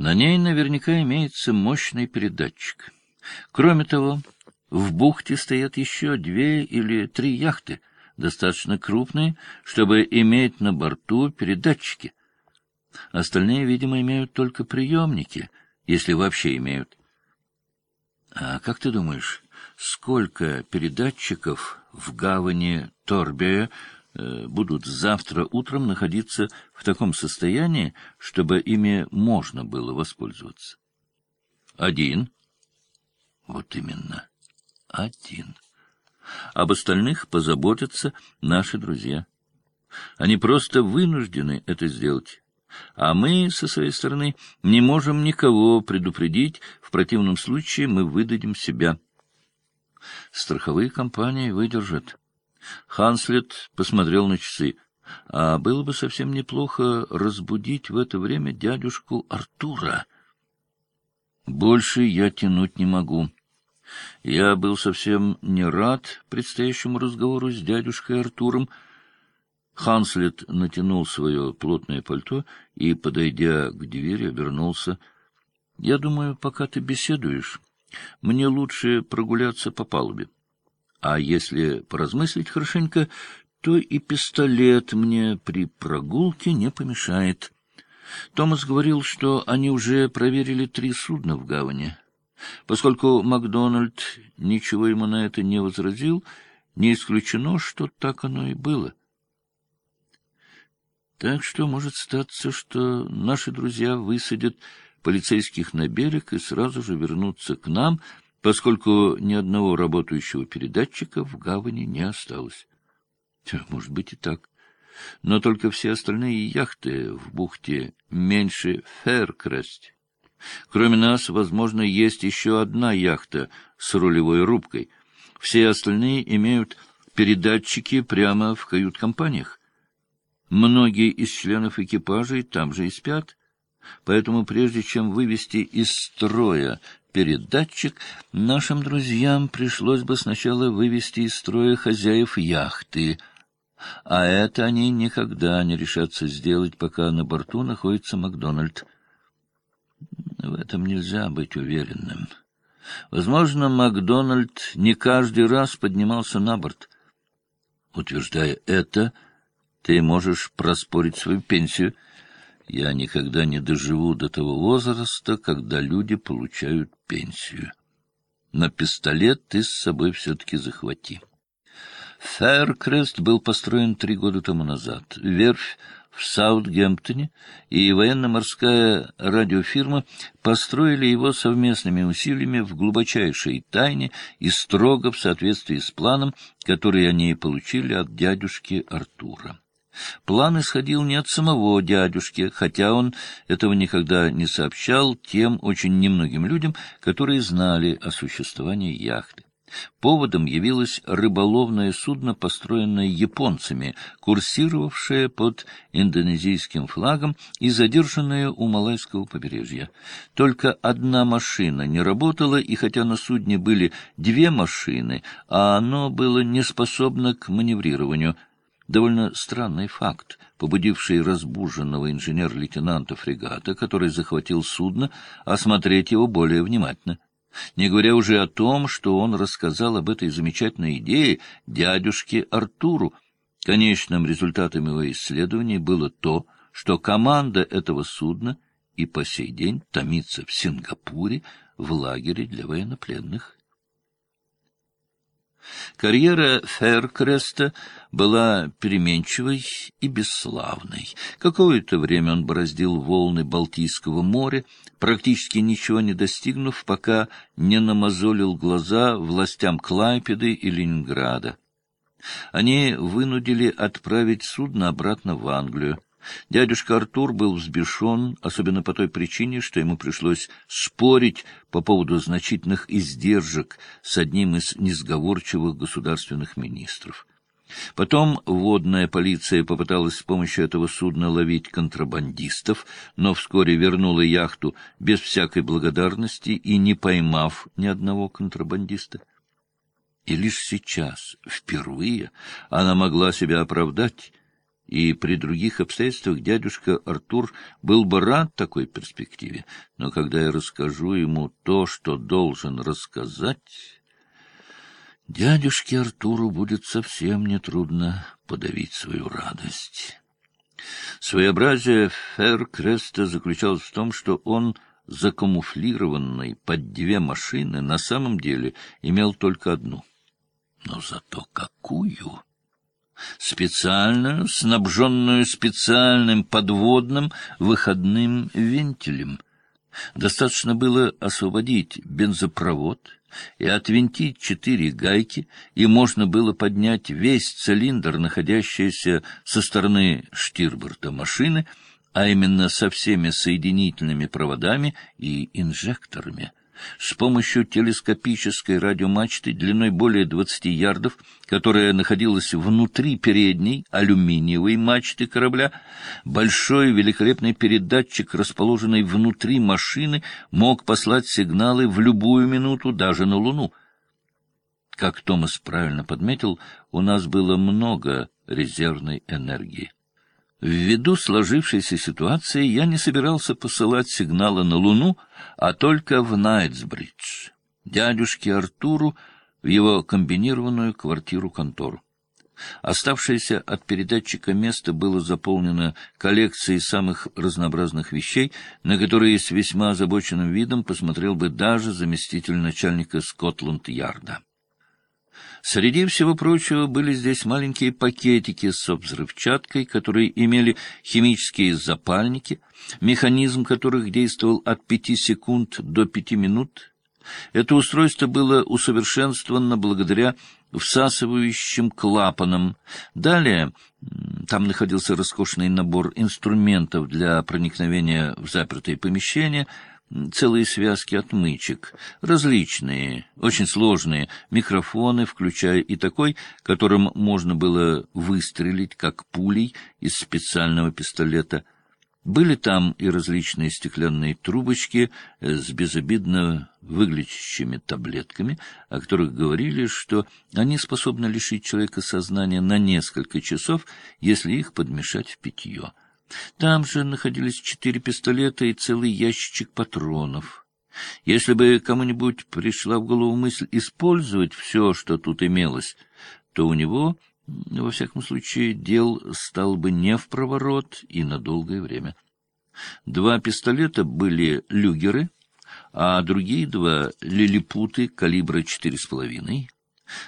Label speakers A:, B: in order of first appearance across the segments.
A: На ней наверняка имеется мощный передатчик. Кроме того, в бухте стоят еще две или три яхты, достаточно крупные, чтобы иметь на борту передатчики. Остальные, видимо, имеют только приемники, если вообще имеют. А как ты думаешь, сколько передатчиков в гавани Торбея будут завтра утром находиться в таком состоянии, чтобы ими можно было воспользоваться? Один. Вот именно. Один. Об остальных позаботятся наши друзья. Они просто вынуждены это сделать. А мы, со своей стороны, не можем никого предупредить, в противном случае мы выдадим себя. Страховые компании выдержат. Ханслет посмотрел на часы. А было бы совсем неплохо разбудить в это время дядюшку Артура. Больше я тянуть не могу. Я был совсем не рад предстоящему разговору с дядюшкой Артуром, Ханслет натянул свое плотное пальто и, подойдя к двери, обернулся. — Я думаю, пока ты беседуешь, мне лучше прогуляться по палубе. А если поразмыслить хорошенько, то и пистолет мне при прогулке не помешает. Томас говорил, что они уже проверили три судна в гавани. Поскольку Макдональд ничего ему на это не возразил, не исключено, что так оно и было. Так что может статься, что наши друзья высадят полицейских на берег и сразу же вернутся к нам, поскольку ни одного работающего передатчика в гавани не осталось. Может быть и так. Но только все остальные яхты в бухте меньше Феркрест. Кроме нас, возможно, есть еще одна яхта с рулевой рубкой. Все остальные имеют передатчики прямо в кают-компаниях. Многие из членов экипажей там же и спят, поэтому прежде чем вывести из строя передатчик, нашим друзьям пришлось бы сначала вывести из строя хозяев яхты, а это они никогда не решатся сделать, пока на борту находится Макдональд. В этом нельзя быть уверенным. Возможно, Макдональд не каждый раз поднимался на борт. Утверждая это, — ты можешь проспорить свою пенсию. Я никогда не доживу до того возраста, когда люди получают пенсию. Но пистолет ты с собой все-таки захвати. Фэркрест был построен три года тому назад. Верфь в Саутгемптоне и военно-морская радиофирма построили его совместными усилиями в глубочайшей тайне и строго в соответствии с планом, который они получили от дядюшки Артура. План исходил не от самого дядюшки, хотя он этого никогда не сообщал тем очень немногим людям, которые знали о существовании яхты. Поводом явилось рыболовное судно, построенное японцами, курсировавшее под индонезийским флагом и задержанное у Малайского побережья. Только одна машина не работала, и хотя на судне были две машины, а оно было не способно к маневрированию – Довольно странный факт, побудивший разбуженного инженер-лейтенанта фрегата, который захватил судно, осмотреть его более внимательно. Не говоря уже о том, что он рассказал об этой замечательной идее дядюшке Артуру. Конечным результатом его исследований было то, что команда этого судна и по сей день томится в Сингапуре в лагере для военнопленных. Карьера Феркреста была переменчивой и бесславной. Какое-то время он бороздил волны Балтийского моря, практически ничего не достигнув, пока не намазолил глаза властям Клайпеды и Ленинграда. Они вынудили отправить судно обратно в Англию. Дядюшка Артур был взбешен, особенно по той причине, что ему пришлось спорить по поводу значительных издержек с одним из несговорчивых государственных министров. Потом водная полиция попыталась с помощью этого судна ловить контрабандистов, но вскоре вернула яхту без всякой благодарности и не поймав ни одного контрабандиста. И лишь сейчас, впервые, она могла себя оправдать и при других обстоятельствах дядюшка Артур был бы рад такой перспективе, но когда я расскажу ему то, что должен рассказать, дядюшке Артуру будет совсем нетрудно подавить свою радость. Своеобразие Феркреста заключалось в том, что он, закамуфлированный под две машины, на самом деле имел только одну. Но зато какую! Специальную, снабженную специальным подводным выходным вентилем. Достаточно было освободить бензопровод и отвинтить четыре гайки, и можно было поднять весь цилиндр, находящийся со стороны штирборта машины, а именно со всеми соединительными проводами и инжекторами с помощью телескопической радиомачты длиной более 20 ярдов, которая находилась внутри передней алюминиевой мачты корабля, большой великолепный передатчик, расположенный внутри машины, мог послать сигналы в любую минуту даже на Луну. Как Томас правильно подметил, у нас было много резервной энергии. Ввиду сложившейся ситуации я не собирался посылать сигналы на Луну, а только в Найтсбридж, дядюшке Артуру, в его комбинированную квартиру-контору. Оставшееся от передатчика место было заполнено коллекцией самых разнообразных вещей, на которые с весьма озабоченным видом посмотрел бы даже заместитель начальника Скотланд-Ярда. Среди всего прочего были здесь маленькие пакетики с взрывчаткой, которые имели химические запальники, механизм которых действовал от пяти секунд до пяти минут. Это устройство было усовершенствовано благодаря всасывающим клапанам. Далее там находился роскошный набор инструментов для проникновения в запертые помещения — целые связки отмычек, различные, очень сложные, микрофоны, включая и такой, которым можно было выстрелить, как пулей из специального пистолета. Были там и различные стеклянные трубочки с безобидно выглядящими таблетками, о которых говорили, что они способны лишить человека сознания на несколько часов, если их подмешать в питье. Там же находились четыре пистолета и целый ящичек патронов. Если бы кому-нибудь пришла в голову мысль использовать все, что тут имелось, то у него, во всяком случае, дел стал бы не в проворот и на долгое время. Два пистолета были люгеры, а другие два — лилипуты калибра четыре с половиной.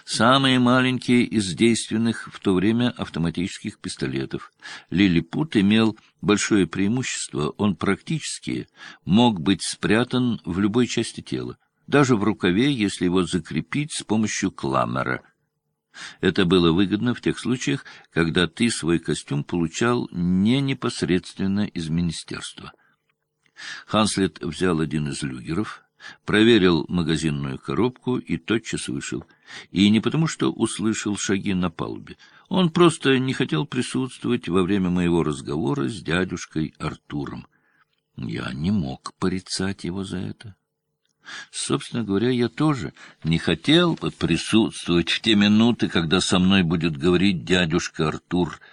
A: Самые маленькие из действенных в то время автоматических пистолетов. Лилипут имел большое преимущество, он практически мог быть спрятан в любой части тела, даже в рукаве, если его закрепить с помощью кламера. Это было выгодно в тех случаях, когда ты свой костюм получал не непосредственно из министерства. Ханслет взял один из люгеров, проверил магазинную коробку и тотчас вышел. И не потому, что услышал шаги на палубе. Он просто не хотел присутствовать во время моего разговора с дядюшкой Артуром. Я не мог порицать его за это. Собственно говоря, я тоже не хотел присутствовать в те минуты, когда со мной будет говорить дядюшка Артур —